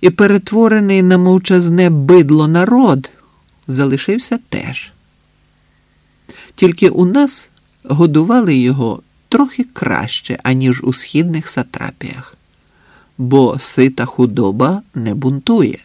І перетворений на мовчазне бидло народ залишився теж. Тільки у нас годували його трохи краще, аніж у східних сатрапіях, бо сита худоба не бунтує.